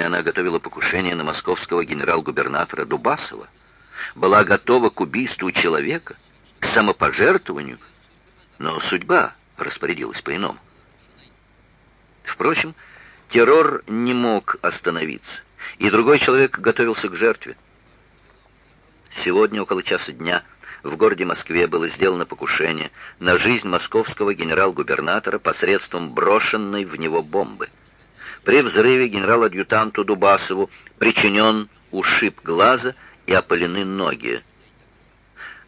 Наверное, она готовила покушение на московского генерал-губернатора Дубасова. Была готова к убийству человека, к самопожертвованию, но судьба распорядилась по-иному. Впрочем, террор не мог остановиться, и другой человек готовился к жертве. Сегодня около часа дня в городе Москве было сделано покушение на жизнь московского генерал-губернатора посредством брошенной в него бомбы. При взрыве генерал-адъютанту Дубасову причинен ушиб глаза и опалены ноги.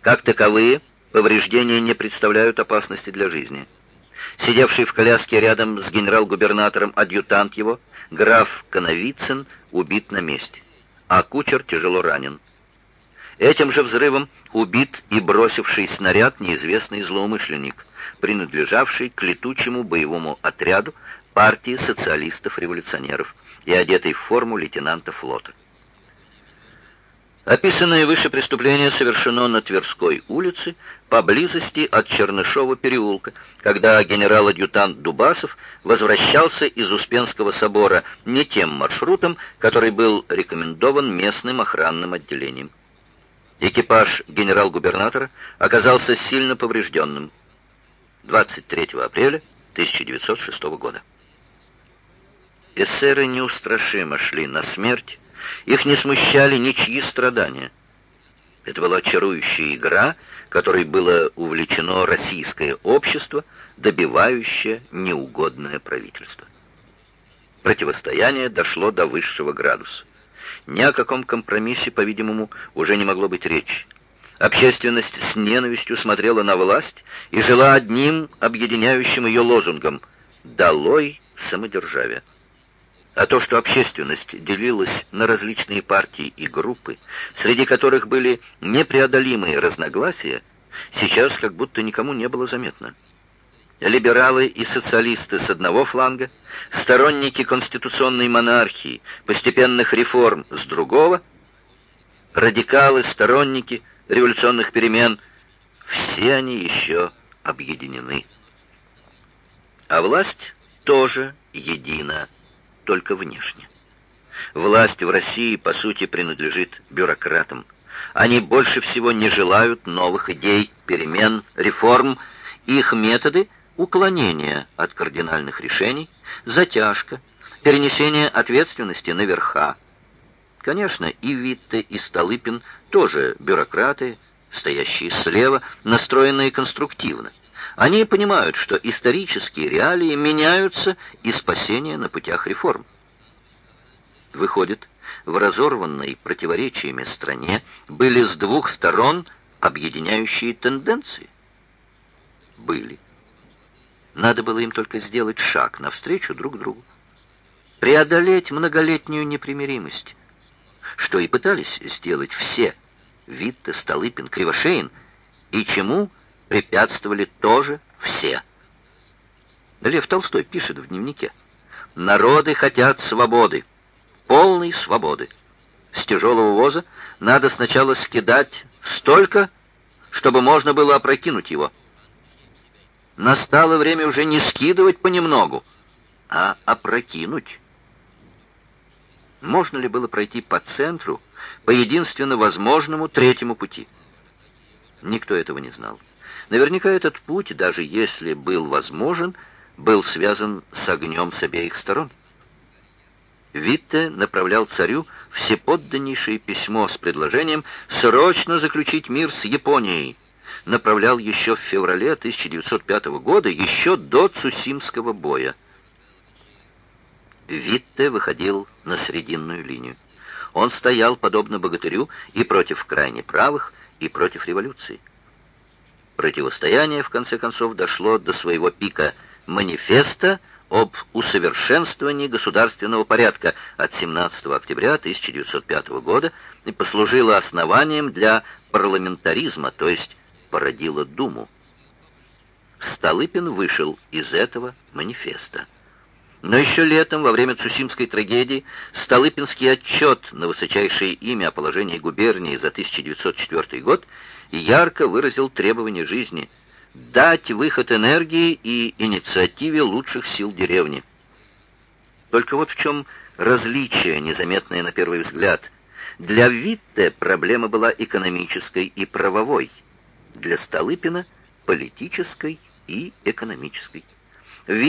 Как таковые, повреждения не представляют опасности для жизни. Сидевший в коляске рядом с генерал-губернатором адъютант его, граф Коновицын, убит на месте, а кучер тяжело ранен. Этим же взрывом убит и бросивший снаряд неизвестный злоумышленник, принадлежавший к летучему боевому отряду партии социалистов-революционеров и одетый в форму лейтенанта флота. Описанное выше преступление совершено на Тверской улице, поблизости от Чернышова переулка, когда генерал-адъютант Дубасов возвращался из Успенского собора не тем маршрутом, который был рекомендован местным охранным отделением. Экипаж генерал-губернатора оказался сильно поврежденным. 23 апреля 1906 года. Эсеры неустрашимо шли на смерть, их не смущали ничьи страдания. Это была чарующая игра, которой было увлечено российское общество, добивающее неугодное правительство. Противостояние дошло до высшего градуса. Ни о каком компромиссе, по-видимому, уже не могло быть речи. Общественность с ненавистью смотрела на власть и жила одним объединяющим ее лозунгом «Долой самодержавие». А то, что общественность делилась на различные партии и группы, среди которых были непреодолимые разногласия, сейчас как будто никому не было заметно либералы и социалисты с одного фланга, сторонники конституционной монархии, постепенных реформ с другого, радикалы, сторонники революционных перемен, все они еще объединены. А власть тоже едина, только внешне. Власть в России, по сути, принадлежит бюрократам. Они больше всего не желают новых идей, перемен, реформ. Их методы – уклонение от кардинальных решений, затяжка, перенесение ответственности на верха. Конечно, и Витте, и Столыпин тоже бюрократы, стоящие слева, настроенные конструктивно. Они понимают, что исторические реалии меняются и спасение на путях реформ. Выходит, в разорванной противоречиями стране были с двух сторон объединяющие тенденции? Были. Надо было им только сделать шаг навстречу друг другу. Преодолеть многолетнюю непримиримость, что и пытались сделать все, Витте, Столыпин, Кривошеин, и чему препятствовали тоже все. Лев Толстой пишет в дневнике, «Народы хотят свободы, полной свободы. С тяжелого воза надо сначала скидать столько, чтобы можно было опрокинуть его». Настало время уже не скидывать понемногу, а опрокинуть. Можно ли было пройти по центру, по единственно возможному третьему пути? Никто этого не знал. Наверняка этот путь, даже если был возможен, был связан с огнем с обеих сторон. Витте направлял царю всеподданнейшее письмо с предложением срочно заключить мир с Японией, направлял еще в феврале 1905 года, еще до Цусимского боя. Витте выходил на срединную линию. Он стоял, подобно богатырю, и против крайне правых, и против революции. Противостояние, в конце концов, дошло до своего пика манифеста об усовершенствовании государственного порядка от 17 октября 1905 года и послужило основанием для парламентаризма, то есть породила Думу. Столыпин вышел из этого манифеста. Но еще летом, во время Цусимской трагедии, Столыпинский отчет на высочайшее имя о положении губернии за 1904 год ярко выразил требование жизни дать выход энергии и инициативе лучших сил деревни. Только вот в чем различие, незаметное на первый взгляд. Для Витте проблема была экономической и правовой, для Столыпина — политической и экономической. Витте